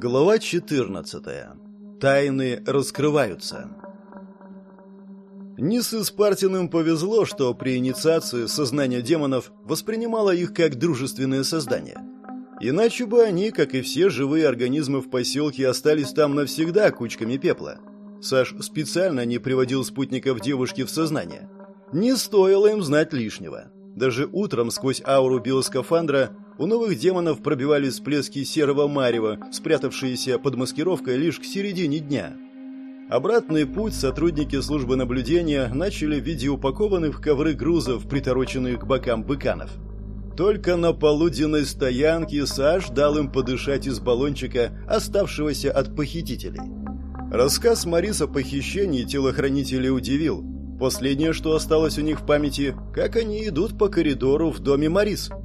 Глава 14. Тайны раскрываются. Нисы с Партиным повезло, что при инициации сознание демонов воспринимало их как дружественные создания. Иначе бы они, как и все живые организмы в поселке, остались там навсегда кучками пепла. Саш специально не приводил спутников девушки в сознание. Не стоило им знать лишнего. Даже утром сквозь ауру биоскафандра у новых демонов пробивались всплески серого марева, спрятавшиеся под маскировкой лишь к середине дня. Обратный путь сотрудники службы наблюдения начали в виде упакованных в ковры грузов, притороченных к бокам быканов. Только на полуденной стоянке Саш дал им подышать из баллончика, оставшегося от похитителей. Рассказ Мариса о похищении телохранителей удивил. Последнее, что осталось у них в памяти, как они идут по коридору в доме Марис –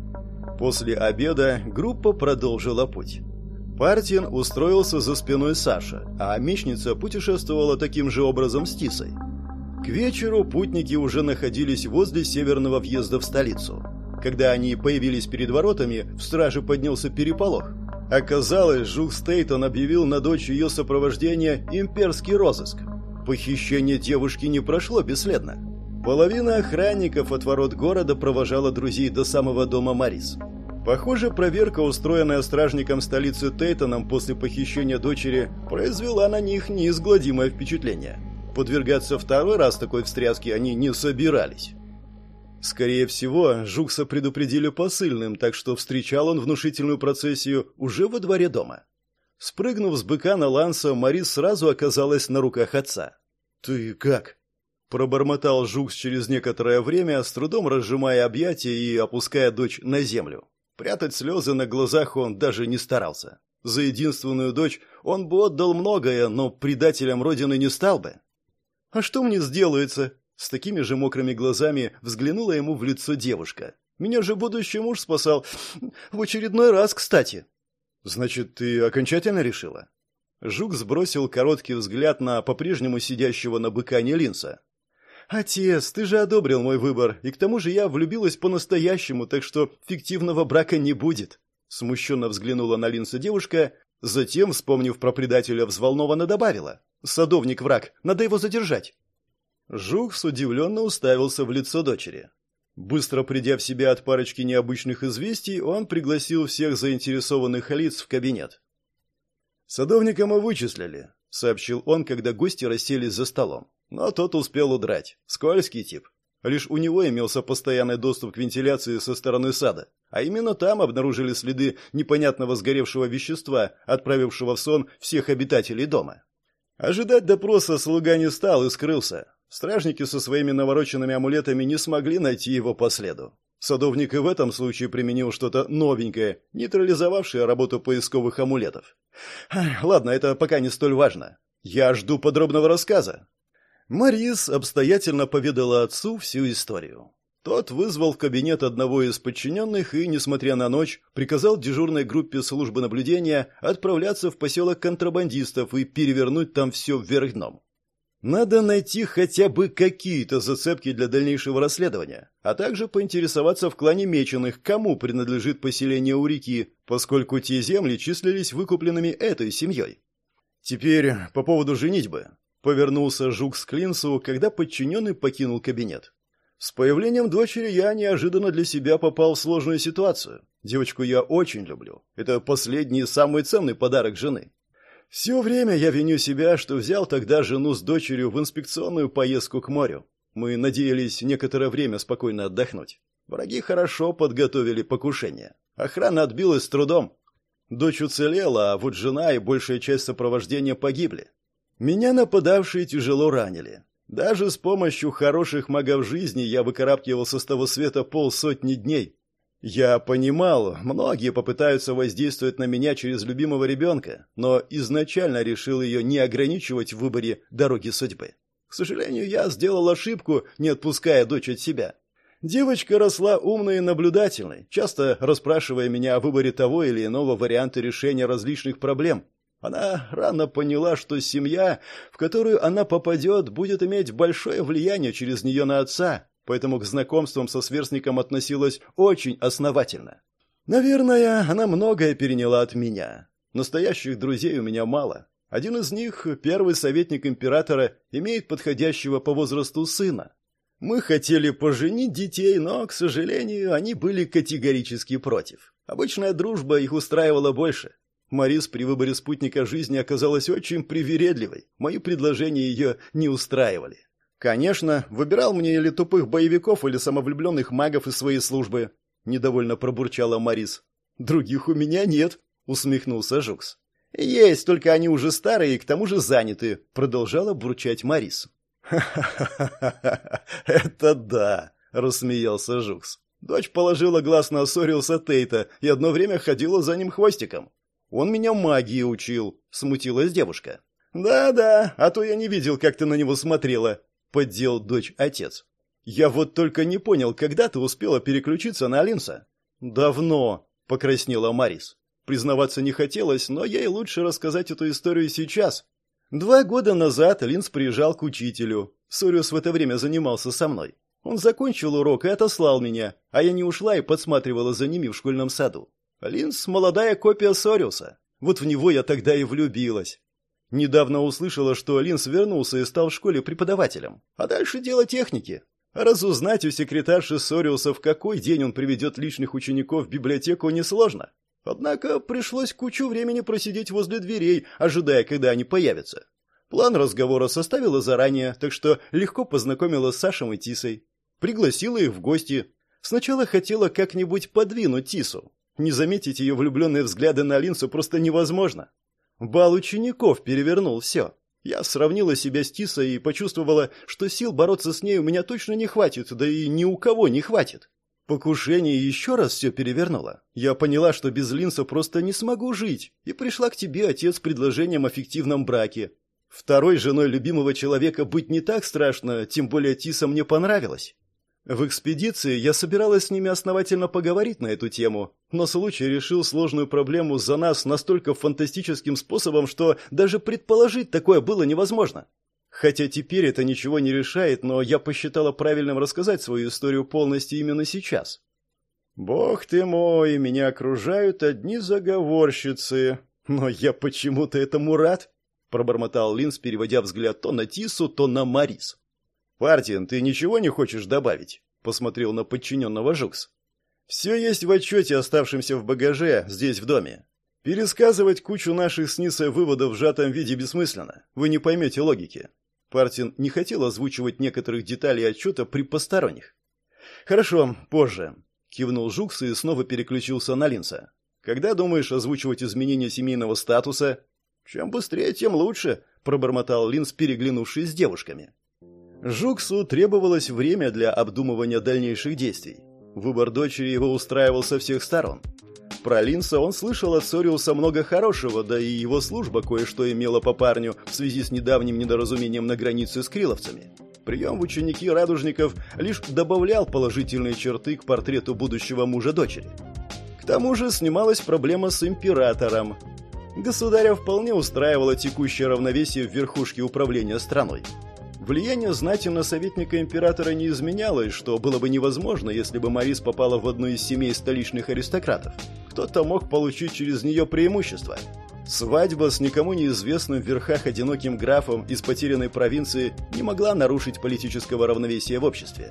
После обеда группа продолжила путь. Партин устроился за спиной Саша, а мечница путешествовала таким же образом с Тисой. К вечеру путники уже находились возле северного въезда в столицу. Когда они появились перед воротами, в страже поднялся переполох. Оказалось, Жук Стейтон объявил на дочь ее сопровождения имперский розыск. Похищение девушки не прошло бесследно. Половина охранников от ворот города провожала друзей до самого дома Марис. Похоже, проверка, устроенная стражником столицы Тейтоном после похищения дочери, произвела на них неизгладимое впечатление. Подвергаться второй раз такой встряске они не собирались. Скорее всего, Жукса предупредили посыльным, так что встречал он внушительную процессию уже во дворе дома. Спрыгнув с быка на ланса, Марис сразу оказалась на руках отца. «Ты как?» Пробормотал Жукс через некоторое время, с трудом разжимая объятия и опуская дочь на землю. Прятать слезы на глазах он даже не старался. За единственную дочь он бы отдал многое, но предателем родины не стал бы. «А что мне сделается?» С такими же мокрыми глазами взглянула ему в лицо девушка. «Меня же будущий муж спасал. В очередной раз, кстати». «Значит, ты окончательно решила?» Жук сбросил короткий взгляд на по-прежнему сидящего на быка Линса. «Отец, ты же одобрил мой выбор, и к тому же я влюбилась по-настоящему, так что фиктивного брака не будет». Смущенно взглянула на Линса девушка, затем, вспомнив про предателя, взволнованно добавила. «Садовник враг, надо его задержать». Жукс удивленно уставился в лицо дочери. Быстро придя в себя от парочки необычных известий, он пригласил всех заинтересованных лиц в кабинет. «Садовника мы вычислили», — сообщил он, когда гости расселись за столом. Но тот успел удрать. Скользкий тип. Лишь у него имелся постоянный доступ к вентиляции со стороны сада. А именно там обнаружили следы непонятного сгоревшего вещества, отправившего в сон всех обитателей дома. Ожидать допроса слуга не стал и скрылся. Стражники со своими навороченными амулетами не смогли найти его по следу. Садовник и в этом случае применил что-то новенькое, нейтрализовавшее работу поисковых амулетов. Ладно, это пока не столь важно. Я жду подробного рассказа. Марис обстоятельно поведала отцу всю историю. Тот вызвал в кабинет одного из подчиненных и, несмотря на ночь, приказал дежурной группе службы наблюдения отправляться в поселок контрабандистов и перевернуть там все вверх дном. Надо найти хотя бы какие-то зацепки для дальнейшего расследования, а также поинтересоваться в клане Меченых, кому принадлежит поселение у реки, поскольку те земли числились выкупленными этой семьей. Теперь по поводу женитьбы. Повернулся Жук к Клинсу, когда подчиненный покинул кабинет. С появлением дочери я неожиданно для себя попал в сложную ситуацию. Девочку я очень люблю. Это последний и самый ценный подарок жены. Все время я виню себя, что взял тогда жену с дочерью в инспекционную поездку к морю. Мы надеялись некоторое время спокойно отдохнуть. Враги хорошо подготовили покушение. Охрана отбилась с трудом. Дочь уцелела, а вот жена и большая часть сопровождения погибли. Меня нападавшие тяжело ранили. Даже с помощью хороших магов жизни я выкарабкивался с того света полсотни дней. Я понимал, многие попытаются воздействовать на меня через любимого ребенка, но изначально решил ее не ограничивать в выборе дороги судьбы. К сожалению, я сделал ошибку, не отпуская дочь от себя. Девочка росла умной и наблюдательной, часто расспрашивая меня о выборе того или иного варианта решения различных проблем, она рано поняла, что семья, в которую она попадет, будет иметь большое влияние через нее на отца, поэтому к знакомствам со сверстником относилась очень основательно. Наверное, она многое переняла от меня. Настоящих друзей у меня мало. Один из них, первый советник императора, имеет подходящего по возрасту сына. Мы хотели поженить детей, но, к сожалению, они были категорически против. Обычная дружба их устраивала больше. Марис при выборе спутника жизни оказалась очень привередливой. Мои предложения ее не устраивали. Конечно, выбирал мне или тупых боевиков, или самовлюбленных магов из своей службы. Недовольно пробурчала Марис. Других у меня нет, усмехнулся Жукс. Есть, только они уже старые и к тому же заняты, продолжала бурчать Марис. «Ха-ха-ха! Это да!» — рассмеялся Жукс. Дочь положила глаз на Сориуса Тейта и одно время ходила за ним хвостиком. «Он меня магии учил», — смутилась девушка. «Да-да, а то я не видел, как ты на него смотрела», — поддел дочь отец. «Я вот только не понял, когда ты успела переключиться на Алинса?» «Давно», — покраснела Марис. Признаваться не хотелось, но ей лучше рассказать эту историю сейчас, Два года назад Линс приезжал к учителю. Сориус в это время занимался со мной. Он закончил урок и отослал меня, а я не ушла и подсматривала за ними в школьном саду. Линс — молодая копия Сориуса. Вот в него я тогда и влюбилась. Недавно услышала, что Линс вернулся и стал в школе преподавателем. А дальше дело техники. Разузнать у секретарши Сориуса, в какой день он приведет личных учеников в библиотеку, несложно. Однако пришлось кучу времени просидеть возле дверей, ожидая, когда они появятся. План разговора составила заранее, так что легко познакомила с Сашем и Тисой. Пригласила их в гости. Сначала хотела как-нибудь подвинуть Тису. Не заметить ее влюбленные взгляды на Линсу просто невозможно. Бал учеников перевернул все. Я сравнила себя с Тисой и почувствовала, что сил бороться с ней у меня точно не хватит, да и ни у кого не хватит. Покушение еще раз все перевернуло. Я поняла, что без Линса просто не смогу жить, и пришла к тебе, отец, с предложением о фиктивном браке. Второй женой любимого человека быть не так страшно, тем более Тиса мне понравилась. В экспедиции я собиралась с ними основательно поговорить на эту тему, но случай решил сложную проблему за нас настолько фантастическим способом, что даже предположить такое было невозможно. Хотя теперь это ничего не решает, но я посчитала правильным рассказать свою историю полностью именно сейчас. «Бог ты мой, меня окружают одни заговорщицы, но я почему-то этому рад», — пробормотал Линс, переводя взгляд то на Тису, то на Марис. «Партин, ты ничего не хочешь добавить?» — посмотрел на подчиненного Жукс. «Все есть в отчете, оставшемся в багаже, здесь, в доме. Пересказывать кучу наших с Нисой выводов в сжатом виде бессмысленно. Вы не поймете логики. Партин не хотел озвучивать некоторых деталей отчета при посторонних. «Хорошо, позже», — кивнул Жукс и снова переключился на Линса. «Когда думаешь озвучивать изменения семейного статуса?» «Чем быстрее, тем лучше», — пробормотал Линс, переглянувшись с девушками. Жуксу требовалось время для обдумывания дальнейших действий. Выбор дочери его устраивал со всех сторон. Про Линса он слышал от Сориуса много хорошего, да и его служба кое-что имела по парню в связи с недавним недоразумением на границе с криловцами. Прием в ученики радужников лишь добавлял положительные черты к портрету будущего мужа дочери. К тому же снималась проблема с императором. Государя вполне устраивало текущее равновесие в верхушке управления страной. Влияние знати на советника императора не изменялось, что было бы невозможно, если бы Марис попала в одну из семей столичных аристократов. Кто-то мог получить через нее преимущество. Свадьба с никому неизвестным в верхах одиноким графом из потерянной провинции не могла нарушить политического равновесия в обществе.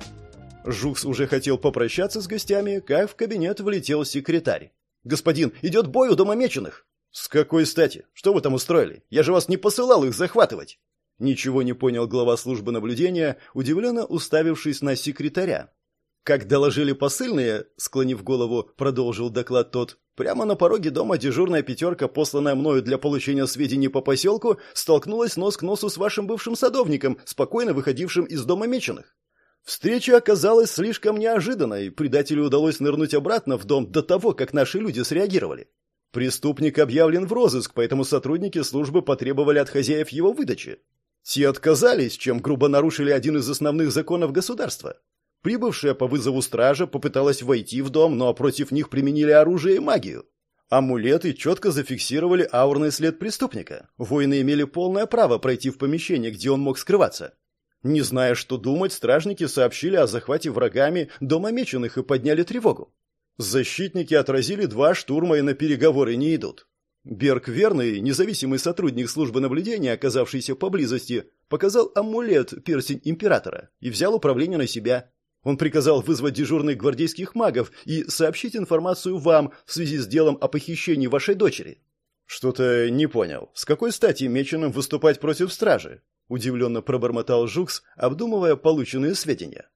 Жукс уже хотел попрощаться с гостями, как в кабинет влетел секретарь. «Господин, идет бой у дома меченых!» «С какой стати? Что вы там устроили? Я же вас не посылал их захватывать!» Ничего не понял глава службы наблюдения, удивленно уставившись на секретаря. Как доложили посыльные, склонив голову, продолжил доклад тот, прямо на пороге дома дежурная пятерка, посланная мною для получения сведений по поселку, столкнулась нос к носу с вашим бывшим садовником, спокойно выходившим из дома меченых. Встреча оказалась слишком неожиданной, предателю удалось нырнуть обратно в дом до того, как наши люди среагировали. Преступник объявлен в розыск, поэтому сотрудники службы потребовали от хозяев его выдачи. Те отказались, чем грубо нарушили один из основных законов государства. Прибывшая по вызову стража попыталась войти в дом, но против них применили оружие и магию. Амулеты четко зафиксировали аурный след преступника. Воины имели полное право пройти в помещение, где он мог скрываться. Не зная, что думать, стражники сообщили о захвате врагами дома меченых и подняли тревогу. Защитники отразили два штурма и на переговоры не идут. Берг Верный, независимый сотрудник службы наблюдения, оказавшийся поблизости, показал амулет, перстень императора, и взял управление на себя. Он приказал вызвать дежурных гвардейских магов и сообщить информацию вам в связи с делом о похищении вашей дочери. Что-то не понял. С какой стати Меченым выступать против стражи? Удивленно пробормотал Жукс, обдумывая полученные сведения.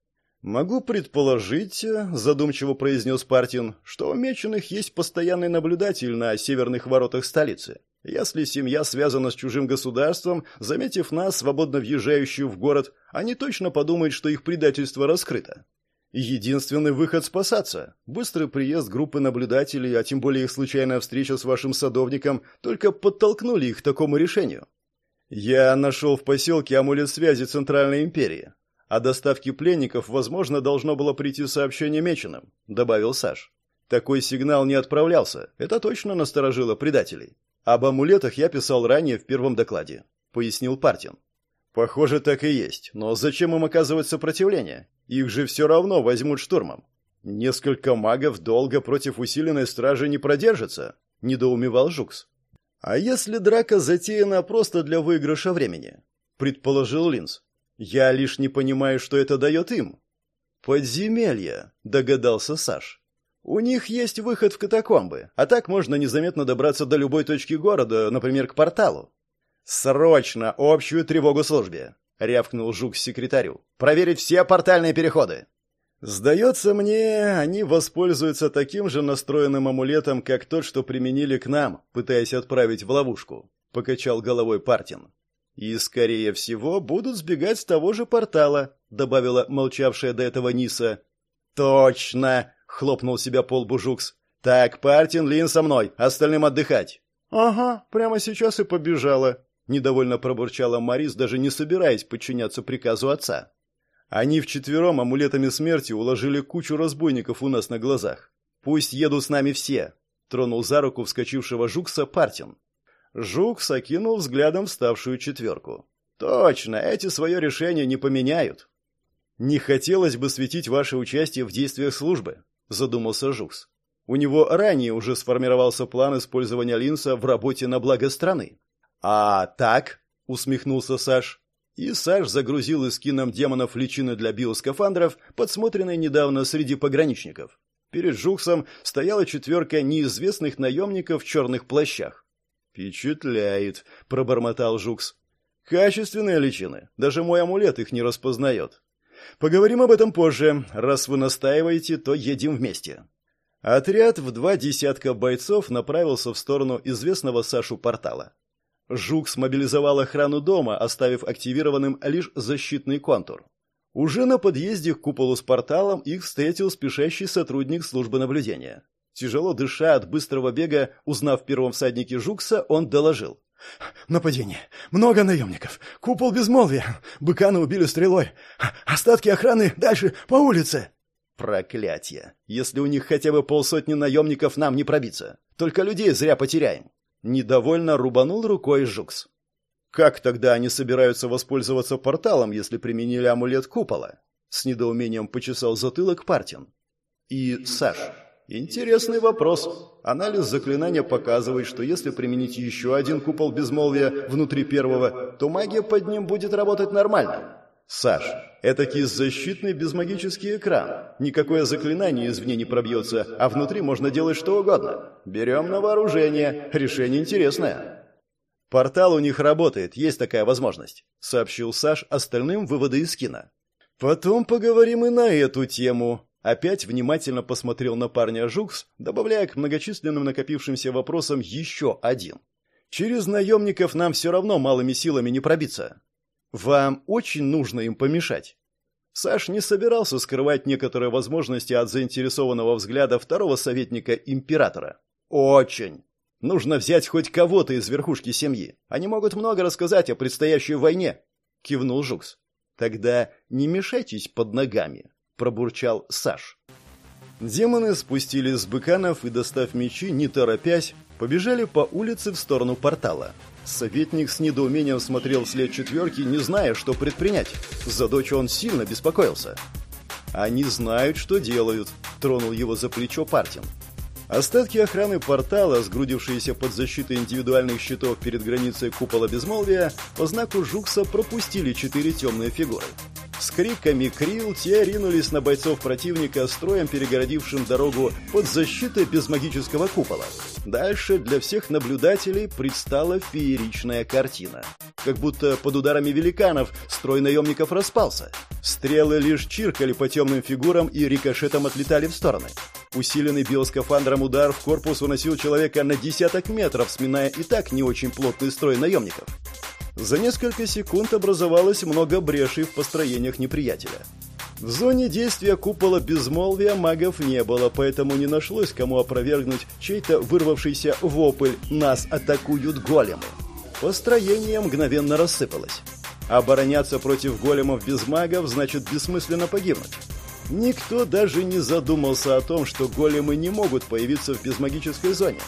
«Могу предположить», — задумчиво произнес Партин, «что у Меченых есть постоянный наблюдатель на северных воротах столицы. Если семья связана с чужим государством, заметив нас, свободно въезжающую в город, они точно подумают, что их предательство раскрыто. Единственный выход спасаться. Быстрый приезд группы наблюдателей, а тем более их случайная встреча с вашим садовником, только подтолкнули их к такому решению. Я нашел в поселке амулет связи Центральной империи. О доставке пленников, возможно, должно было прийти сообщение Меченым, добавил Саш. Такой сигнал не отправлялся. Это точно насторожило предателей. Об амулетах я писал ранее в первом докладе, пояснил Партин. Похоже, так и есть. Но зачем им оказывать сопротивление? Их же все равно возьмут штурмом. Несколько магов долго против усиленной стражи не продержатся, недоумевал Жукс. А если драка затеяна просто для выигрыша времени? предположил Линз. Я лишь не понимаю, что это дает им. Подземелье, догадался Саш. У них есть выход в катакомбы, а так можно незаметно добраться до любой точки города, например, к порталу. Срочно общую тревогу службе, рявкнул Жук секретарю. Проверить все портальные переходы. Сдается мне, они воспользуются таким же настроенным амулетом, как тот, что применили к нам, пытаясь отправить в ловушку, покачал головой Партин. «И, скорее всего, будут сбегать с того же портала», — добавила молчавшая до этого Ниса. «Точно!» — хлопнул себя пол Бужукс. «Так, Партин, Лин со мной, остальным отдыхать». «Ага, прямо сейчас и побежала», — недовольно пробурчала Марис, даже не собираясь подчиняться приказу отца. «Они вчетвером амулетами смерти уложили кучу разбойников у нас на глазах. Пусть едут с нами все», — тронул за руку вскочившего Жукса Партин. Жук сокинул взглядом вставшую четверку. «Точно, эти свое решение не поменяют». «Не хотелось бы светить ваше участие в действиях службы», — задумался Жукс. У него ранее уже сформировался план использования Линса в работе на благо страны. «А так?» — усмехнулся Саш. И Саш загрузил эскином демонов личины для биоскафандров, подсмотренные недавно среди пограничников. Перед Жуксом стояла четверка неизвестных наемников в черных плащах. «Впечатляет», — пробормотал Жукс. «Качественные личины. Даже мой амулет их не распознает. Поговорим об этом позже. Раз вы настаиваете, то едем вместе». Отряд в два десятка бойцов направился в сторону известного Сашу портала. Жук смобилизовал охрану дома, оставив активированным лишь защитный контур. Уже на подъезде к куполу с порталом их встретил спешащий сотрудник службы наблюдения. Тяжело дыша от быстрого бега, узнав первом всаднике Жукса, он доложил. «Нападение. Много наемников. Купол безмолвия. Быкана убили стрелой. Остатки охраны дальше по улице». «Проклятье! Если у них хотя бы полсотни наемников, нам не пробиться. Только людей зря потеряем». Недовольно рубанул рукой Жукс. «Как тогда они собираются воспользоваться порталом, если применили амулет купола?» С недоумением почесал затылок Партин. «И Саша». Интересный вопрос. Анализ заклинания показывает, что если применить еще один купол безмолвия внутри первого, то магия под ним будет работать нормально. Саш, этакий защитный безмагический экран. Никакое заклинание извне не пробьется, а внутри можно делать что угодно. Берем на вооружение. Решение интересное. Портал у них работает, есть такая возможность, сообщил Саш остальным выводы из кино. Потом поговорим и на эту тему, Опять внимательно посмотрел на парня Жукс, добавляя к многочисленным накопившимся вопросам еще один. «Через наемников нам все равно малыми силами не пробиться. Вам очень нужно им помешать». Саш не собирался скрывать некоторые возможности от заинтересованного взгляда второго советника императора. «Очень. Нужно взять хоть кого-то из верхушки семьи. Они могут много рассказать о предстоящей войне», — кивнул Жукс. «Тогда не мешайтесь под ногами» пробурчал Саш. Демоны спустились с быканов и, достав мечи, не торопясь, побежали по улице в сторону портала. Советник с недоумением смотрел вслед четверки, не зная, что предпринять. За дочь он сильно беспокоился. «Они знают, что делают», — тронул его за плечо Партин. Остатки охраны портала, сгрудившиеся под защитой индивидуальных щитов перед границей купола безмолвия, по знаку Жукса пропустили четыре темные фигуры. С криками «Крил» те ринулись на бойцов противника, строем перегородившим дорогу под защитой безмагического купола. Дальше для всех наблюдателей предстала фееричная картина. Как будто под ударами великанов строй наемников распался. Стрелы лишь чиркали по темным фигурам и рикошетом отлетали в стороны. Усиленный биоскафандром удар в корпус уносил человека на десяток метров, сминая и так не очень плотный строй наемников. За несколько секунд образовалось много брешей в построениях неприятеля. В зоне действия купола безмолвия магов не было, поэтому не нашлось кому опровергнуть чей-то вырвавшийся вопль «Нас атакуют големы!». Построение мгновенно рассыпалось. Обороняться против големов без магов значит бессмысленно погибнуть. Никто даже не задумался о том, что големы не могут появиться в безмагической зоне.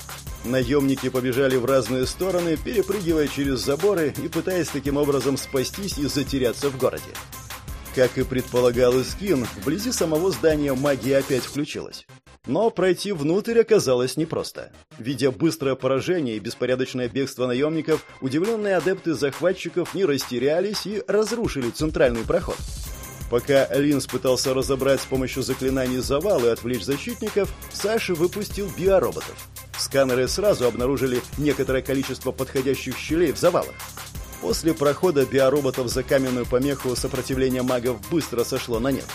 Наемники побежали в разные стороны, перепрыгивая через заборы и пытаясь таким образом спастись и затеряться в городе. Как и предполагал Искин, вблизи самого здания магия опять включилась. Но пройти внутрь оказалось непросто. Видя быстрое поражение и беспорядочное бегство наемников, удивленные адепты захватчиков не растерялись и разрушили центральный проход. Пока Линс пытался разобрать с помощью заклинаний завалы и отвлечь защитников, Саша выпустил биороботов. Сканеры сразу обнаружили некоторое количество подходящих щелей в завалах. После прохода биороботов за каменную помеху сопротивление магов быстро сошло на нет.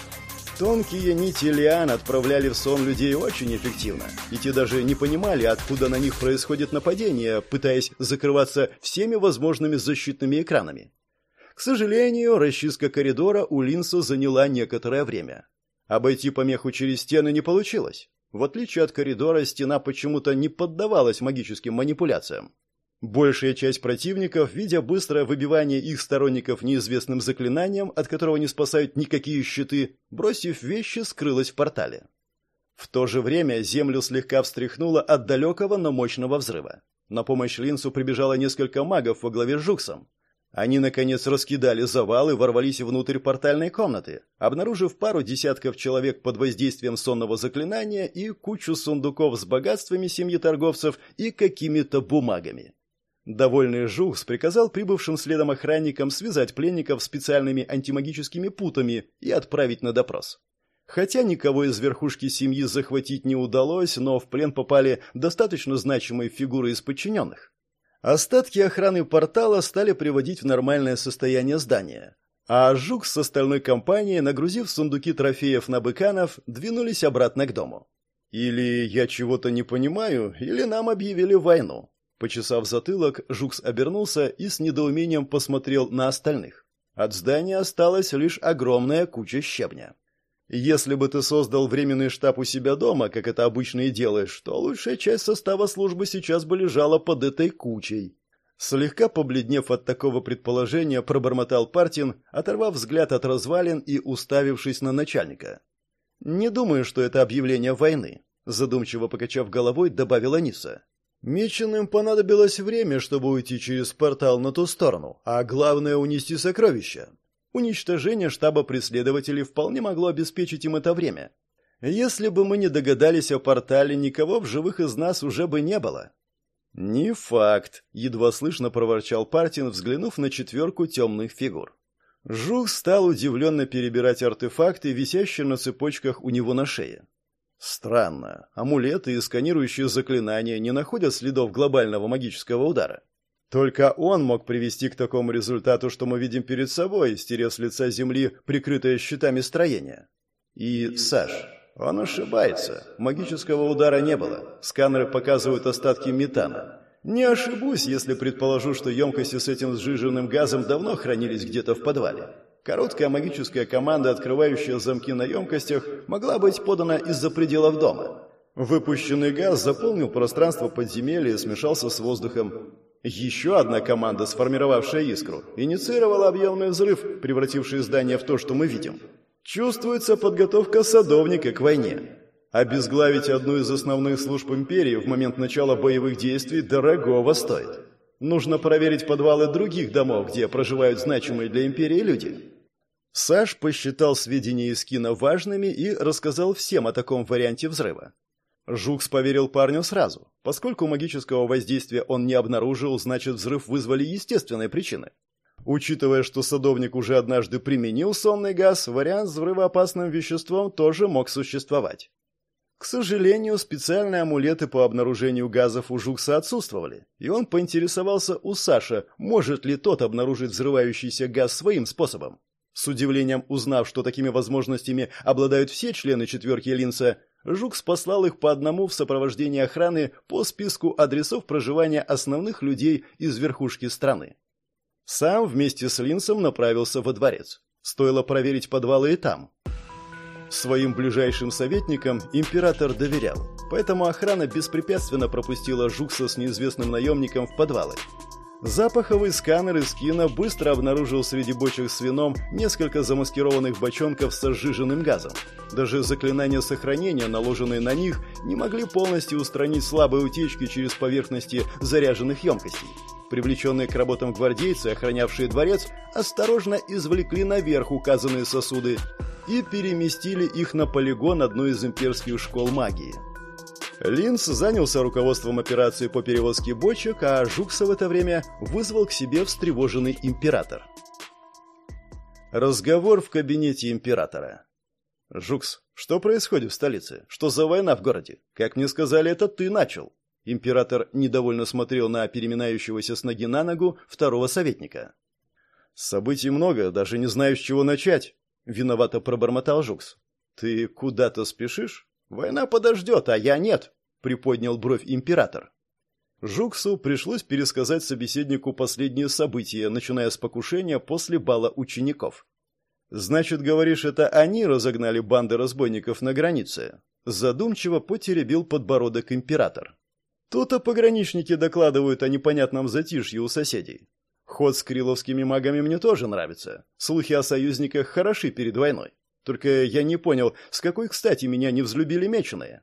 Тонкие нити лиан отправляли в сон людей очень эффективно, и те даже не понимали, откуда на них происходит нападение, пытаясь закрываться всеми возможными защитными экранами. К сожалению, расчистка коридора у Линса заняла некоторое время. Обойти помеху через стены не получилось. В отличие от коридора, стена почему-то не поддавалась магическим манипуляциям. Большая часть противников, видя быстрое выбивание их сторонников неизвестным заклинанием, от которого не спасают никакие щиты, бросив вещи, скрылась в портале. В то же время землю слегка встряхнуло от далекого, но мощного взрыва. На помощь Линсу прибежало несколько магов во главе с Жуксом. Они, наконец, раскидали завалы, ворвались внутрь портальной комнаты, обнаружив пару десятков человек под воздействием сонного заклинания и кучу сундуков с богатствами семьи торговцев и какими-то бумагами. Довольный Жухс приказал прибывшим следом охранникам связать пленников специальными антимагическими путами и отправить на допрос. Хотя никого из верхушки семьи захватить не удалось, но в плен попали достаточно значимые фигуры из подчиненных. Остатки охраны портала стали приводить в нормальное состояние здания. А Жук с остальной компанией, нагрузив сундуки трофеев на быканов, двинулись обратно к дому. Или я чего-то не понимаю, или нам объявили войну. Почесав затылок, Жукс обернулся и с недоумением посмотрел на остальных. От здания осталась лишь огромная куча щебня. Если бы ты создал временный штаб у себя дома, как это обычно и делаешь, то лучшая часть состава службы сейчас бы лежала под этой кучей. Слегка побледнев от такого предположения, пробормотал Партин, оторвав взгляд от развалин и уставившись на начальника. «Не думаю, что это объявление войны», — задумчиво покачав головой, добавила Ниса. «Меченым понадобилось время, чтобы уйти через портал на ту сторону, а главное — унести сокровища. Уничтожение штаба преследователей вполне могло обеспечить им это время. Если бы мы не догадались о портале, никого в живых из нас уже бы не было. «Не факт», — едва слышно проворчал Партин, взглянув на четверку темных фигур. Жух стал удивленно перебирать артефакты, висящие на цепочках у него на шее. Странно, амулеты и сканирующие заклинания не находят следов глобального магического удара. Только он мог привести к такому результату, что мы видим перед собой, стерев с лица земли прикрытое щитами строение. И Саш, он ошибается. Магического удара не было. Сканеры показывают остатки метана. Не ошибусь, если предположу, что емкости с этим сжиженным газом давно хранились где-то в подвале. Короткая магическая команда, открывающая замки на емкостях, могла быть подана из-за пределов дома. Выпущенный газ заполнил пространство подземелья и смешался с воздухом. Еще одна команда, сформировавшая искру, инициировала объемный взрыв, превративший здание в то, что мы видим. Чувствуется подготовка садовника к войне. Обезглавить одну из основных служб империи в момент начала боевых действий дорогого стоит. Нужно проверить подвалы других домов, где проживают значимые для империи люди. Саш посчитал сведения из кино важными и рассказал всем о таком варианте взрыва. Жукс поверил парню сразу. Поскольку магического воздействия он не обнаружил, значит взрыв вызвали естественные причины. Учитывая, что садовник уже однажды применил сонный газ, вариант с взрывоопасным веществом тоже мог существовать. К сожалению, специальные амулеты по обнаружению газов у Жукса отсутствовали, и он поинтересовался у Саши, может ли тот обнаружить взрывающийся газ своим способом. С удивлением узнав, что такими возможностями обладают все члены четверки Линца, Жукс послал их по одному в сопровождении охраны по списку адресов проживания основных людей из верхушки страны. Сам вместе с Линсом направился во дворец. Стоило проверить подвалы и там. Своим ближайшим советникам император доверял, поэтому охрана беспрепятственно пропустила Жукса с неизвестным наемником в подвалы. Запаховый сканер из кино быстро обнаружил среди бочек с вином несколько замаскированных бочонков с сжиженным газом. Даже заклинания сохранения, наложенные на них, не могли полностью устранить слабые утечки через поверхности заряженных емкостей. Привлеченные к работам гвардейцы, охранявшие дворец, осторожно извлекли наверх указанные сосуды и переместили их на полигон одной из имперских школ магии. Линц занялся руководством операции по перевозке бочек, а Жукса в это время вызвал к себе встревоженный император. Разговор в кабинете императора. «Жукс, что происходит в столице? Что за война в городе? Как мне сказали, это ты начал?» Император недовольно смотрел на переминающегося с ноги на ногу второго советника. «Событий много, даже не знаю, с чего начать», — виновато пробормотал Жукс. «Ты куда-то спешишь?» «Война подождет, а я нет», — приподнял бровь император. Жуксу пришлось пересказать собеседнику последние события, начиная с покушения после бала учеников. «Значит, говоришь, это они разогнали банды разбойников на границе?» Задумчиво потеребил подбородок император. «То-то пограничники докладывают о непонятном затишье у соседей. Ход с криловскими магами мне тоже нравится. Слухи о союзниках хороши перед войной. Только я не понял, с какой кстати меня не взлюбили меченые.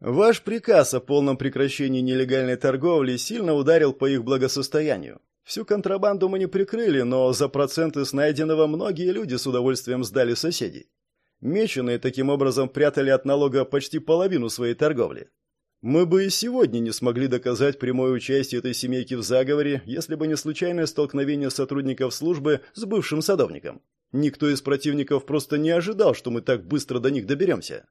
Ваш приказ о полном прекращении нелегальной торговли сильно ударил по их благосостоянию. Всю контрабанду мы не прикрыли, но за проценты с найденного многие люди с удовольствием сдали соседей. Меченые таким образом прятали от налога почти половину своей торговли. Мы бы и сегодня не смогли доказать прямое участие этой семейки в заговоре, если бы не случайное столкновение сотрудников службы с бывшим садовником. Никто из противников просто не ожидал, что мы так быстро до них доберемся.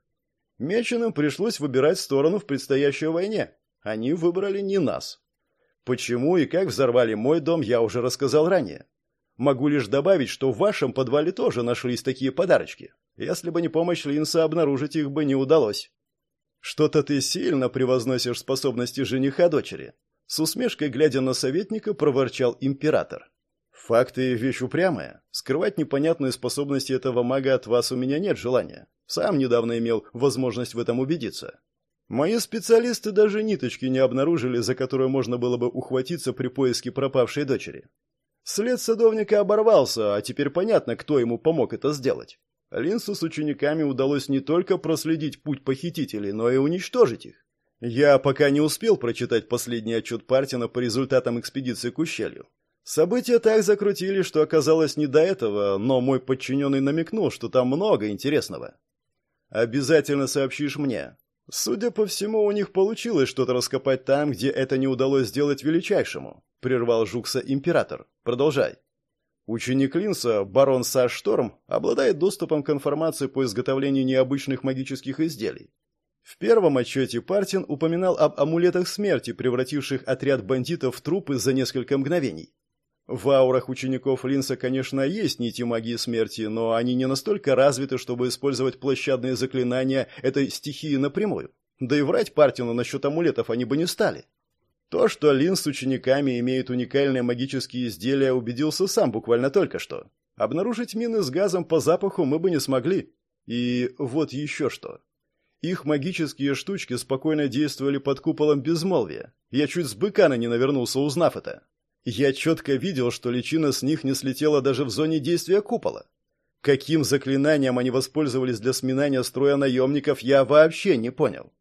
Меченым пришлось выбирать сторону в предстоящей войне. Они выбрали не нас. Почему и как взорвали мой дом, я уже рассказал ранее. Могу лишь добавить, что в вашем подвале тоже нашлись такие подарочки. Если бы не помощь Линса, обнаружить их бы не удалось. Что-то ты сильно превозносишь способности жениха дочери. С усмешкой глядя на советника, проворчал император. Факты – вещь упрямая. Скрывать непонятные способности этого мага от вас у меня нет желания. Сам недавно имел возможность в этом убедиться. Мои специалисты даже ниточки не обнаружили, за которую можно было бы ухватиться при поиске пропавшей дочери. След садовника оборвался, а теперь понятно, кто ему помог это сделать. Линсу с учениками удалось не только проследить путь похитителей, но и уничтожить их. Я пока не успел прочитать последний отчет Партина по результатам экспедиции к ущелью. События так закрутили, что оказалось не до этого, но мой подчиненный намекнул, что там много интересного. Обязательно сообщишь мне. Судя по всему, у них получилось что-то раскопать там, где это не удалось сделать величайшему, прервал Жукса император. Продолжай. Ученик Линса, барон Саш Шторм, обладает доступом к информации по изготовлению необычных магических изделий. В первом отчете Партин упоминал об амулетах смерти, превративших отряд бандитов в трупы за несколько мгновений. В аурах учеников Линса, конечно, есть нити магии смерти, но они не настолько развиты, чтобы использовать площадные заклинания этой стихии напрямую. Да и врать Партину насчет амулетов они бы не стали. То, что Линс с учениками имеет уникальные магические изделия, убедился сам буквально только что. Обнаружить мины с газом по запаху мы бы не смогли. И вот еще что. Их магические штучки спокойно действовали под куполом безмолвия. Я чуть с быкана не навернулся, узнав это. Я четко видел, что личина с них не слетела даже в зоне действия купола. Каким заклинанием они воспользовались для сминания строя наемников, я вообще не понял.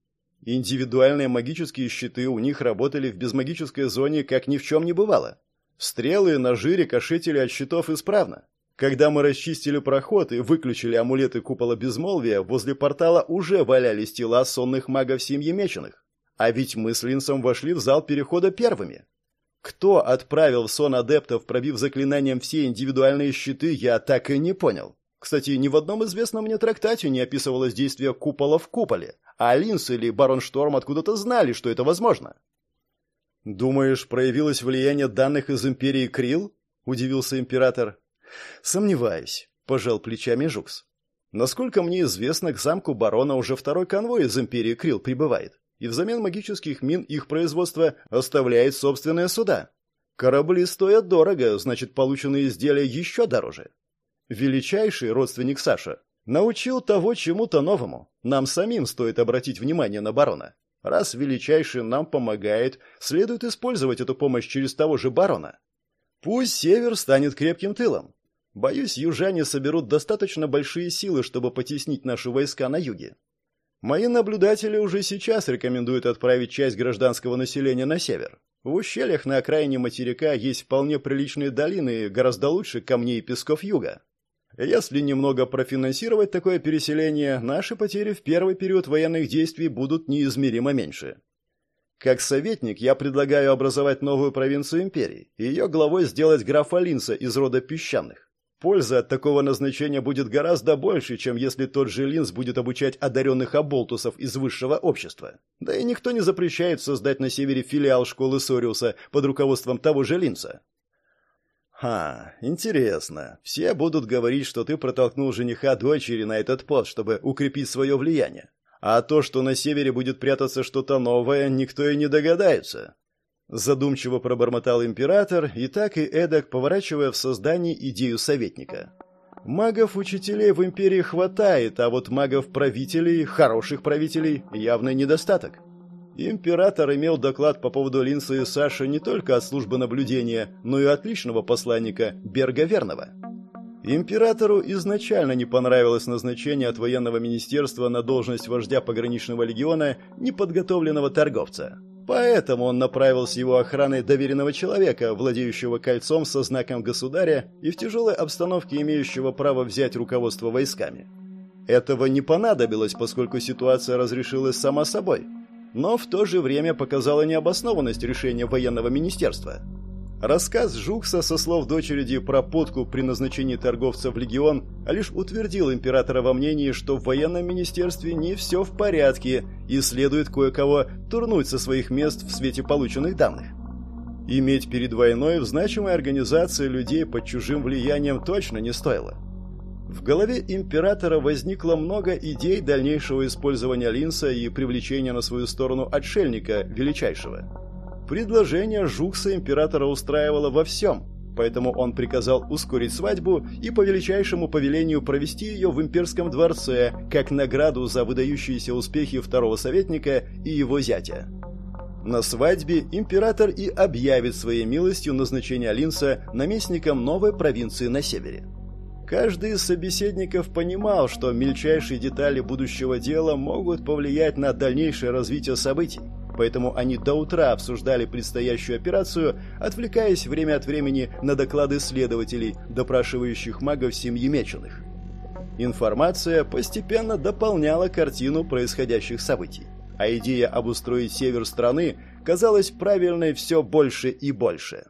Индивидуальные магические щиты у них работали в безмагической зоне, как ни в чем не бывало. Стрелы, ножи, рикошетили от щитов исправно. Когда мы расчистили проход и выключили амулеты купола безмолвия, возле портала уже валялись тела сонных магов семьи меченых. А ведь мы с Линсом вошли в зал перехода первыми. Кто отправил в сон адептов, пробив заклинанием все индивидуальные щиты, я так и не понял. Кстати, ни в одном известном мне трактате не описывалось действие купола в куполе, а Линс или Барон Шторм откуда-то знали, что это возможно. «Думаешь, проявилось влияние данных из Империи Крил?» – удивился Император. «Сомневаюсь», – пожал плечами Жукс. «Насколько мне известно, к замку барона уже второй конвой из Империи Крил прибывает, и взамен магических мин их производство оставляет собственные суда. Корабли стоят дорого, значит, полученные изделия еще дороже. Величайший родственник Саша научил того чему-то новому. Нам самим стоит обратить внимание на барона. Раз величайший нам помогает, следует использовать эту помощь через того же барона. Пусть север станет крепким тылом. Боюсь, южане соберут достаточно большие силы, чтобы потеснить наши войска на юге. Мои наблюдатели уже сейчас рекомендуют отправить часть гражданского населения на север. В ущельях на окраине материка есть вполне приличные долины, гораздо лучше камней и песков юга. Если немного профинансировать такое переселение, наши потери в первый период военных действий будут неизмеримо меньше. Как советник я предлагаю образовать новую провинцию империи, и ее главой сделать графа Линса из рода песчаных. Польза от такого назначения будет гораздо больше, чем если тот же Линс будет обучать одаренных оболтусов из высшего общества. Да и никто не запрещает создать на севере филиал школы Сориуса под руководством того же Линса. «Ха, интересно. Все будут говорить, что ты протолкнул жениха дочери на этот пост, чтобы укрепить свое влияние. А то, что на севере будет прятаться что-то новое, никто и не догадается». Задумчиво пробормотал император, и так и эдак поворачивая в создании идею советника. Магов-учителей в империи хватает, а вот магов-правителей, хороших правителей, явный недостаток. Император имел доклад по поводу Линса и Саши не только от службы наблюдения, но и от личного посланника Берга Верного. Императору изначально не понравилось назначение от военного министерства на должность вождя пограничного легиона неподготовленного торговца. Поэтому он направил с его охраной доверенного человека, владеющего кольцом со знаком государя и в тяжелой обстановке имеющего право взять руководство войсками. Этого не понадобилось, поскольку ситуация разрешилась сама собой – но в то же время показала необоснованность решения военного министерства. Рассказ Жукса со слов дочери про подку при назначении торговца в легион лишь утвердил императора во мнении, что в военном министерстве не все в порядке и следует кое-кого турнуть со своих мест в свете полученных данных. Иметь перед войной в значимой организации людей под чужим влиянием точно не стоило. В голове императора возникло много идей дальнейшего использования линса и привлечения на свою сторону отшельника величайшего. Предложение Жукса императора устраивало во всем, поэтому он приказал ускорить свадьбу и по величайшему повелению провести ее в имперском дворце как награду за выдающиеся успехи второго советника и его зятя. На свадьбе император и объявит своей милостью назначение Линса наместником новой провинции на севере. Каждый из собеседников понимал, что мельчайшие детали будущего дела могут повлиять на дальнейшее развитие событий, поэтому они до утра обсуждали предстоящую операцию, отвлекаясь время от времени на доклады следователей, допрашивающих магов семьи Меченых. Информация постепенно дополняла картину происходящих событий, а идея обустроить север страны казалась правильной все больше и больше.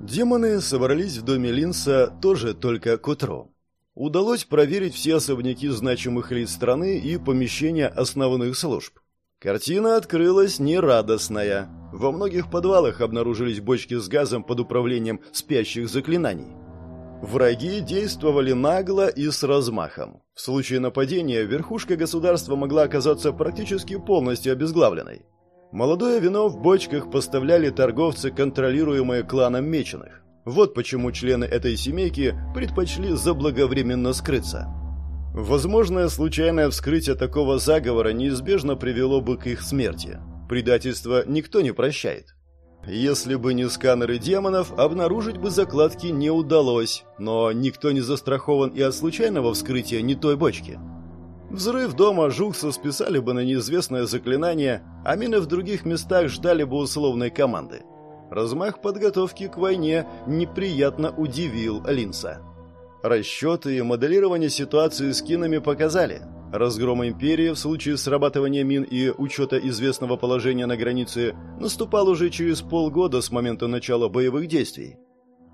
Демоны собрались в доме Линса тоже только к утру. Удалось проверить все особняки значимых лиц страны и помещения основных служб. Картина открылась нерадостная. Во многих подвалах обнаружились бочки с газом под управлением спящих заклинаний. Враги действовали нагло и с размахом. В случае нападения верхушка государства могла оказаться практически полностью обезглавленной. Молодое вино в бочках поставляли торговцы, контролируемые кланом Меченых. Вот почему члены этой семейки предпочли заблаговременно скрыться. Возможное случайное вскрытие такого заговора неизбежно привело бы к их смерти. Предательство никто не прощает. Если бы не сканеры демонов, обнаружить бы закладки не удалось, но никто не застрахован и от случайного вскрытия не той бочки. Взрыв дома Жукса списали бы на неизвестное заклинание, а мины в других местах ждали бы условной команды. Размах подготовки к войне неприятно удивил Линса. Расчеты и моделирование ситуации с кинами показали. Разгром империи в случае срабатывания мин и учета известного положения на границе наступал уже через полгода с момента начала боевых действий.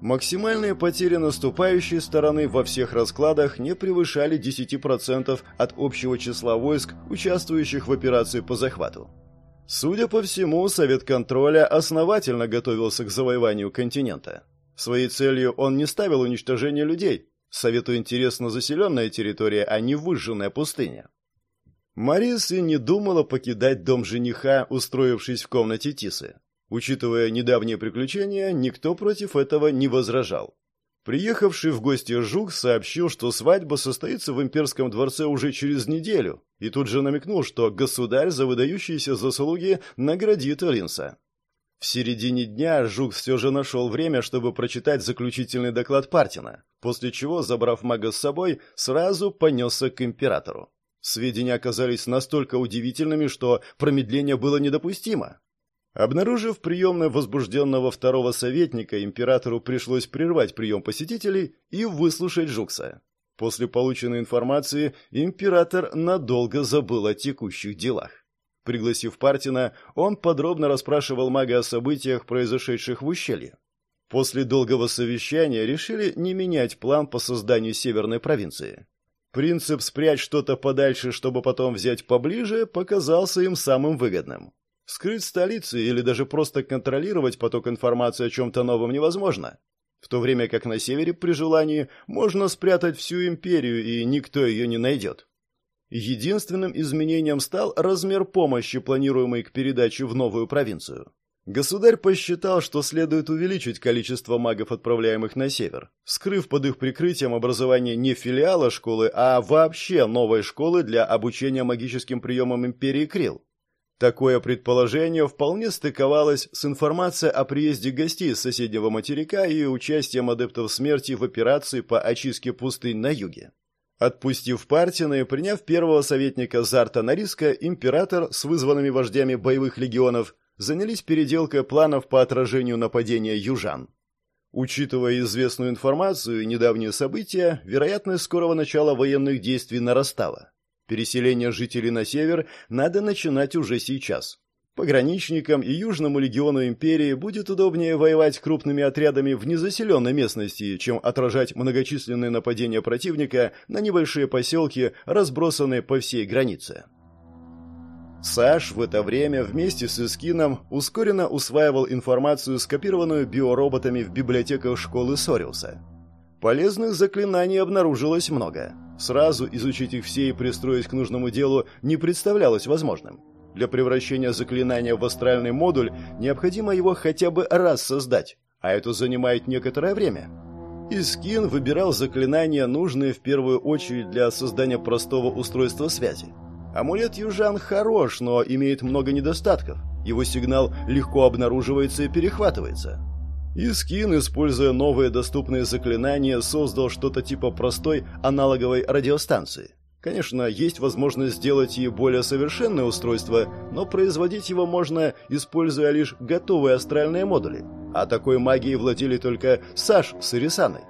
Максимальные потери наступающей стороны во всех раскладах не превышали 10% от общего числа войск, участвующих в операции по захвату. Судя по всему, Совет контроля основательно готовился к завоеванию континента. Своей целью он не ставил уничтожение людей. Совету интересна заселенная территория, а не выжженная пустыня. Марис и не думала покидать дом жениха, устроившись в комнате Тисы. Учитывая недавние приключения, никто против этого не возражал. Приехавший в гости Жук сообщил, что свадьба состоится в имперском дворце уже через неделю, и тут же намекнул, что государь за выдающиеся заслуги наградит Ринса. В середине дня Жук все же нашел время, чтобы прочитать заключительный доклад Партина, после чего, забрав мага с собой, сразу понесся к императору. Сведения оказались настолько удивительными, что промедление было недопустимо. Обнаружив приемное возбужденного второго советника, императору пришлось прервать прием посетителей и выслушать Жукса. После полученной информации император надолго забыл о текущих делах. Пригласив Партина, он подробно расспрашивал мага о событиях, произошедших в ущелье. После долгого совещания решили не менять план по созданию северной провинции. Принцип «спрячь что-то подальше, чтобы потом взять поближе» показался им самым выгодным. Скрыть столицы или даже просто контролировать поток информации о чем-то новом невозможно. В то время как на севере при желании можно спрятать всю империю, и никто ее не найдет. Единственным изменением стал размер помощи, планируемой к передаче в новую провинцию. Государь посчитал, что следует увеличить количество магов, отправляемых на север, скрыв под их прикрытием образование не филиала школы, а вообще новой школы для обучения магическим приемам Империи Крил. Такое предположение вполне стыковалось с информацией о приезде гостей с соседнего материка и участием адептов смерти в операции по очистке пустынь на юге. Отпустив Партина и приняв первого советника Зарта Нариска, император с вызванными вождями боевых легионов занялись переделкой планов по отражению нападения южан. Учитывая известную информацию и недавние события, вероятность скорого начала военных действий нарастала. Переселение жителей на север надо начинать уже сейчас. Пограничникам и Южному легиону империи будет удобнее воевать крупными отрядами в незаселенной местности, чем отражать многочисленные нападения противника на небольшие поселки, разбросанные по всей границе. Саш в это время вместе с Искином ускоренно усваивал информацию, скопированную биороботами в библиотеках школы Сориуса. Полезных заклинаний обнаружилось много. Сразу изучить их все и пристроить к нужному делу не представлялось возможным. Для превращения заклинания в астральный модуль необходимо его хотя бы раз создать, а это занимает некоторое время. Искин выбирал заклинания, нужные в первую очередь для создания простого устройства связи. Амулет Южан хорош, но имеет много недостатков. Его сигнал легко обнаруживается и перехватывается. Искин, используя новые доступные заклинания, создал что-то типа простой аналоговой радиостанции. Конечно, есть возможность сделать и более совершенное устройство, но производить его можно, используя лишь готовые астральные модули. А такой магией владели только Саш с Ирисаной.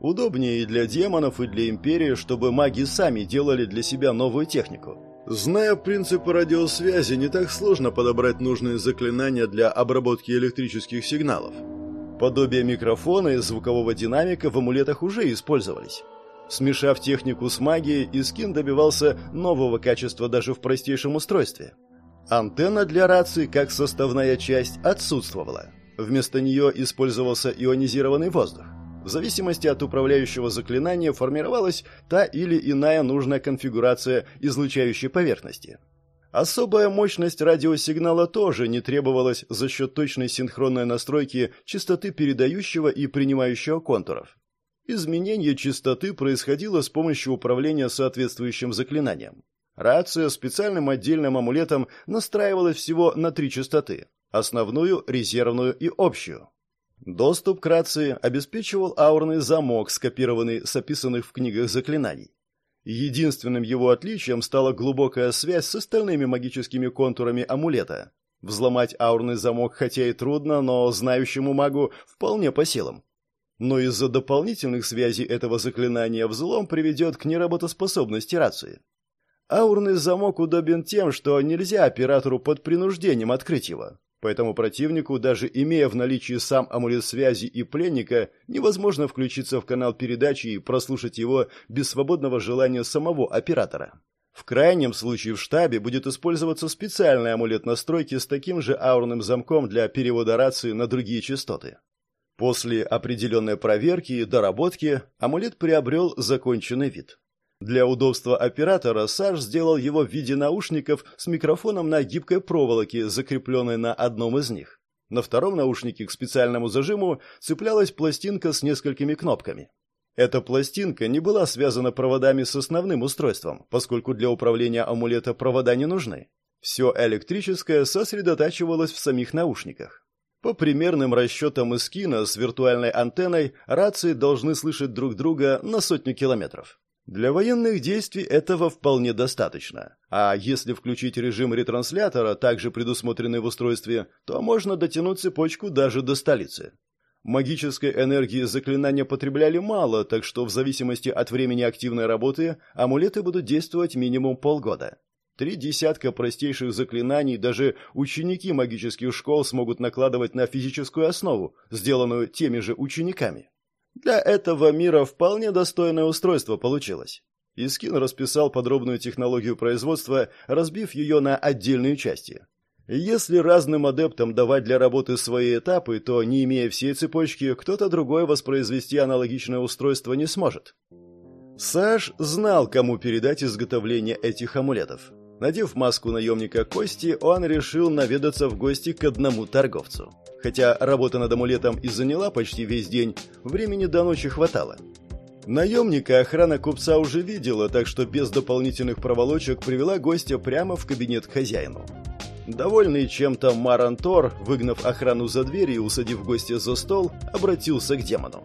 Удобнее и для демонов, и для Империи, чтобы маги сами делали для себя новую технику. Зная принципы радиосвязи, не так сложно подобрать нужные заклинания для обработки электрических сигналов. Подобие микрофона и звукового динамика в амулетах уже использовались. Смешав технику с магией, Искин добивался нового качества даже в простейшем устройстве. Антенна для рации, как составная часть, отсутствовала. Вместо нее использовался ионизированный воздух. В зависимости от управляющего заклинания формировалась та или иная нужная конфигурация излучающей поверхности. Особая мощность радиосигнала тоже не требовалась за счет точной синхронной настройки частоты передающего и принимающего контуров. Изменение частоты происходило с помощью управления соответствующим заклинанием. Рация специальным отдельным амулетом настраивалась всего на три частоты – основную, резервную и общую. Доступ к рации обеспечивал аурный замок, скопированный с описанных в книгах заклинаний. Единственным его отличием стала глубокая связь с остальными магическими контурами амулета. Взломать аурный замок хотя и трудно, но знающему магу вполне по силам. Но из-за дополнительных связей этого заклинания взлом приведет к неработоспособности рации. Аурный замок удобен тем, что нельзя оператору под принуждением открыть его. Поэтому противнику, даже имея в наличии сам амулет связи и пленника, невозможно включиться в канал передачи и прослушать его без свободного желания самого оператора. В крайнем случае в штабе будет использоваться специальный амулет настройки с таким же аурным замком для перевода рации на другие частоты. После определенной проверки и доработки амулет приобрел законченный вид. Для удобства оператора Саш сделал его в виде наушников с микрофоном на гибкой проволоке, закрепленной на одном из них. На втором наушнике к специальному зажиму цеплялась пластинка с несколькими кнопками. Эта пластинка не была связана проводами с основным устройством, поскольку для управления амулета провода не нужны. Все электрическое сосредотачивалось в самих наушниках. По примерным расчетам из кино с виртуальной антенной рации должны слышать друг друга на сотню километров. Для военных действий этого вполне достаточно. А если включить режим ретранслятора, также предусмотренный в устройстве, то можно дотянуть цепочку даже до столицы. Магической энергии заклинания потребляли мало, так что в зависимости от времени активной работы амулеты будут действовать минимум полгода. Три десятка простейших заклинаний даже ученики магических школ смогут накладывать на физическую основу, сделанную теми же учениками. Для этого мира вполне достойное устройство получилось. Искин расписал подробную технологию производства, разбив ее на отдельные части. Если разным адептам давать для работы свои этапы, то, не имея всей цепочки, кто-то другой воспроизвести аналогичное устройство не сможет. Саш знал, кому передать изготовление этих амулетов. Надев маску наемника Кости, он решил наведаться в гости к одному торговцу. Хотя работа над амулетом и заняла почти весь день, времени до ночи хватало. Наемника охрана купца уже видела, так что без дополнительных проволочек привела гостя прямо в кабинет к хозяину. Довольный чем-то Марантор, выгнав охрану за дверь и усадив гостя за стол, обратился к демону.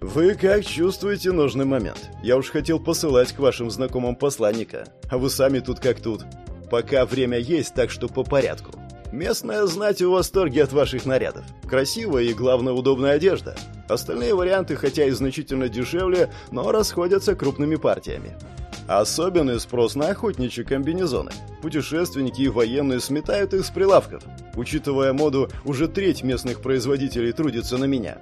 «Вы как чувствуете нужный момент? Я уж хотел посылать к вашим знакомым посланника, а вы сами тут как тут. Пока время есть, так что по порядку. Местная знать в восторге от ваших нарядов. Красивая и, главное, удобная одежда. Остальные варианты, хотя и значительно дешевле, но расходятся крупными партиями. Особенный спрос на охотничьи комбинезоны. Путешественники и военные сметают их с прилавков. Учитывая моду, уже треть местных производителей трудится на меня.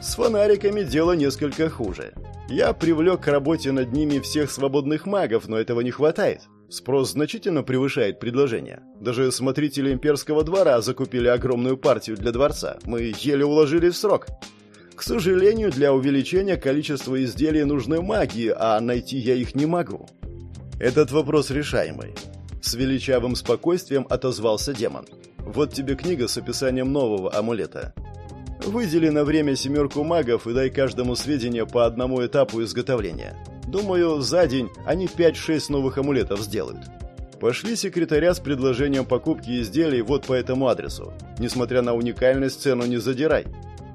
С фонариками дело несколько хуже. Я привлек к работе над ними всех свободных магов, но этого не хватает. Спрос значительно превышает предложение. Даже смотрители имперского двора закупили огромную партию для дворца. Мы еле уложили в срок. К сожалению, для увеличения количества изделий нужны маги, а найти я их не могу. Этот вопрос решаемый. С величавым спокойствием отозвался демон. Вот тебе книга с описанием нового амулета. Выдели на время семерку магов и дай каждому сведения по одному этапу изготовления. Думаю, за день они 5-6 новых амулетов сделают. Пошли секретаря с предложением покупки изделий вот по этому адресу. Несмотря на уникальность, цену не задирай.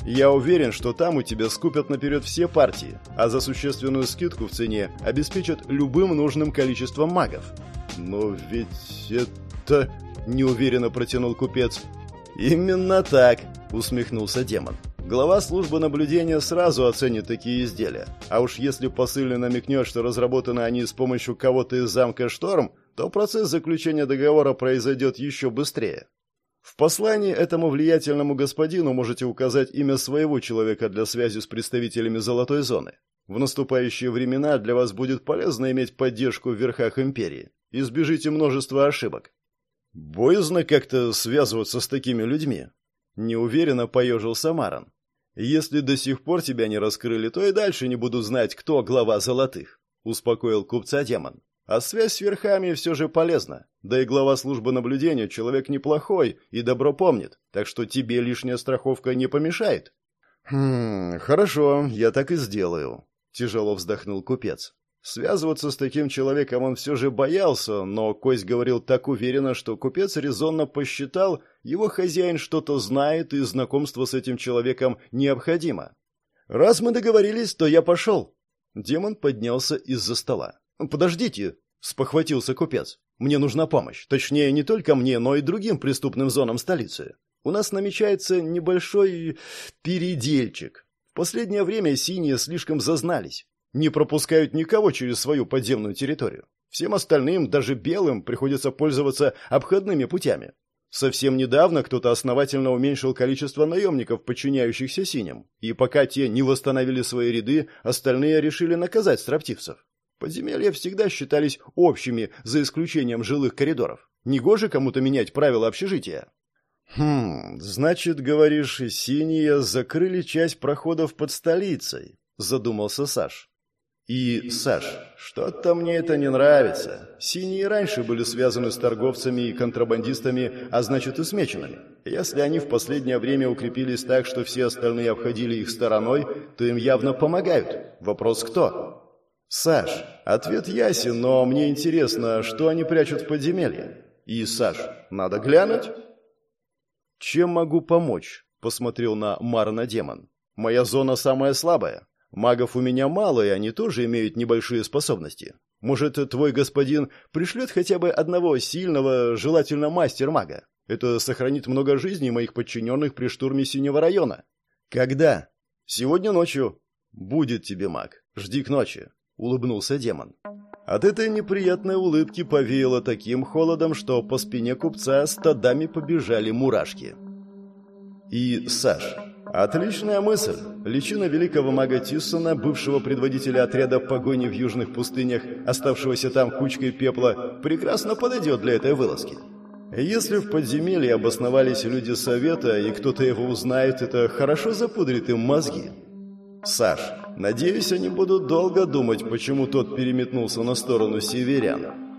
Я уверен, что там у тебя скупят наперед все партии, а за существенную скидку в цене обеспечат любым нужным количеством магов. Но ведь это... неуверенно протянул купец. Именно так, усмехнулся демон. Глава службы наблюдения сразу оценит такие изделия. А уж если посыльный намекнет, что разработаны они с помощью кого-то из замка Шторм, то процесс заключения договора произойдет еще быстрее. В послании этому влиятельному господину можете указать имя своего человека для связи с представителями Золотой Зоны. В наступающие времена для вас будет полезно иметь поддержку в верхах империи. Избежите множества ошибок. Боязно как-то связываться с такими людьми. Неуверенно поежился Маран. Если до сих пор тебя не раскрыли, то и дальше не буду знать, кто глава Золотых, успокоил купца демон. А связь с верхами все же полезна. Да и глава службы наблюдения человек неплохой и добро помнит, так что тебе лишняя страховка не помешает. Хм, хорошо, я так и сделаю, тяжело вздохнул купец. Связываться с таким человеком он все же боялся, но Кость говорил так уверенно, что купец резонно посчитал, его хозяин что-то знает и знакомство с этим человеком необходимо. «Раз мы договорились, то я пошел». Демон поднялся из-за стола. «Подождите!» — спохватился купец. «Мне нужна помощь. Точнее, не только мне, но и другим преступным зонам столицы. У нас намечается небольшой передельчик. В последнее время синие слишком зазнались. Не пропускают никого через свою подземную территорию. Всем остальным, даже белым, приходится пользоваться обходными путями. Совсем недавно кто-то основательно уменьшил количество наемников, подчиняющихся синим, и пока те не восстановили свои ряды, остальные решили наказать строптивцев. Подземелья всегда считались общими, за исключением жилых коридоров. Негоже кому-то менять правила общежития. «Хм, значит, говоришь, синие закрыли часть проходов под столицей», — задумался Саш. И, Саш, что-то мне это не нравится. Синие раньше были связаны с торговцами и контрабандистами, а значит и с меченами. Если они в последнее время укрепились так, что все остальные обходили их стороной, то им явно помогают. Вопрос кто? Саш, ответ ясен, но мне интересно, что они прячут в подземелье. И, Саш, надо глянуть? Чем могу помочь? Посмотрел на Марна демон. Моя зона самая слабая. Магов у меня мало, и они тоже имеют небольшие способности. Может, твой господин пришлет хотя бы одного сильного, желательно мастер-мага? Это сохранит много жизней моих подчиненных при штурме Синего района. Когда? Сегодня ночью. Будет тебе маг. Жди к ночи. Улыбнулся демон. От этой неприятной улыбки повеяло таким холодом, что по спине купца стадами побежали мурашки. И, Саш, Отличная мысль. Личина великого мага Тиссона, бывшего предводителя отряда погони в южных пустынях, оставшегося там кучкой пепла, прекрасно подойдет для этой вылазки. Если в подземелье обосновались люди совета, и кто-то его узнает, это хорошо запудрит им мозги. Саш, надеюсь, они будут долго думать, почему тот переметнулся на сторону северян.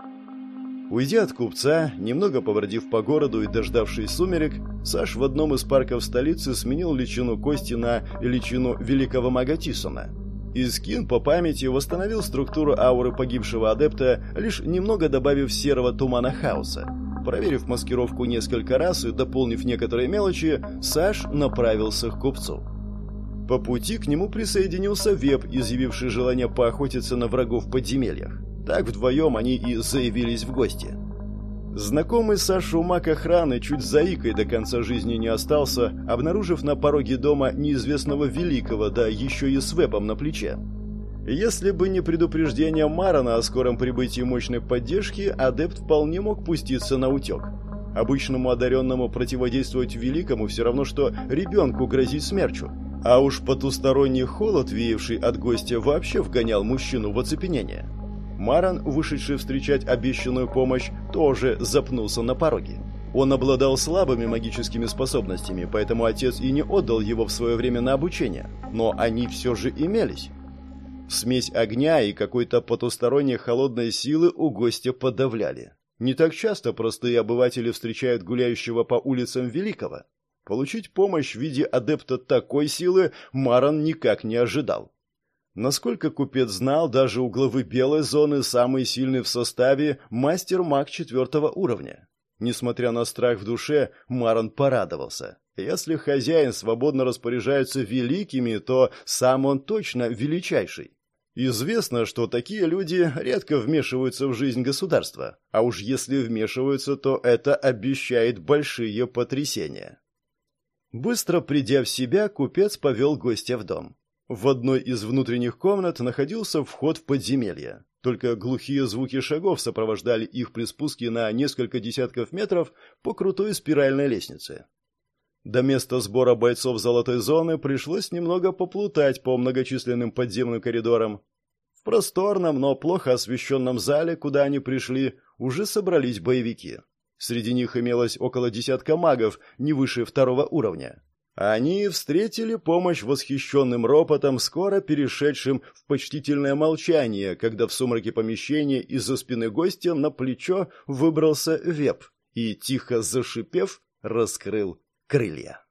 Уйдя от купца, немного побродив по городу и дождавшись сумерек, Саш в одном из парков столицы сменил личину Кости на личину великого мага Тисона. Искин по памяти восстановил структуру ауры погибшего адепта, лишь немного добавив серого тумана хаоса. Проверив маскировку несколько раз и дополнив некоторые мелочи, Саш направился к купцу. По пути к нему присоединился Веб, изъявивший желание поохотиться на врагов в подземельях. Так вдвоем они и заявились в гости. Знакомый Сашу маг охраны чуть заикой до конца жизни не остался, обнаружив на пороге дома неизвестного великого, да еще и с вебом на плече. Если бы не предупреждение Марана о скором прибытии мощной поддержки, адепт вполне мог пуститься на утек. Обычному одаренному противодействовать великому все равно, что ребенку грозить смерчу. А уж потусторонний холод, веявший от гостя, вообще вгонял мужчину в оцепенение. Маран, вышедший встречать обещанную помощь, тоже запнулся на пороге. Он обладал слабыми магическими способностями, поэтому отец и не отдал его в свое время на обучение. Но они все же имелись. Смесь огня и какой-то потусторонней холодной силы у гостя подавляли. Не так часто простые обыватели встречают гуляющего по улицам Великого. Получить помощь в виде адепта такой силы Маран никак не ожидал. Насколько купец знал, даже у главы белой зоны самый сильный в составе мастер-маг четвертого уровня. Несмотря на страх в душе, Марон порадовался. Если хозяин свободно распоряжается великими, то сам он точно величайший. Известно, что такие люди редко вмешиваются в жизнь государства, а уж если вмешиваются, то это обещает большие потрясения. Быстро придя в себя, купец повел гостя в дом. В одной из внутренних комнат находился вход в подземелье. Только глухие звуки шагов сопровождали их при спуске на несколько десятков метров по крутой спиральной лестнице. До места сбора бойцов золотой зоны пришлось немного поплутать по многочисленным подземным коридорам. В просторном, но плохо освещенном зале, куда они пришли, уже собрались боевики. Среди них имелось около десятка магов, не выше второго уровня. Они встретили помощь восхищенным ропотом, скоро перешедшим в почтительное молчание, когда в сумраке помещения из-за спины гостя на плечо выбрался веб и, тихо зашипев, раскрыл крылья.